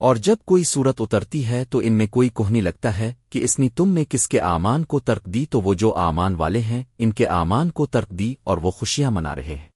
اور جب کوئی صورت اترتی ہے تو ان میں کوئی کوہنی لگتا ہے کہ اس نے تم میں کس کے آمان کو ترک دی تو وہ جو آمان والے ہیں، ان کے آمان کو ترک دی اور وہ خوشیاں منا رہے ہیں۔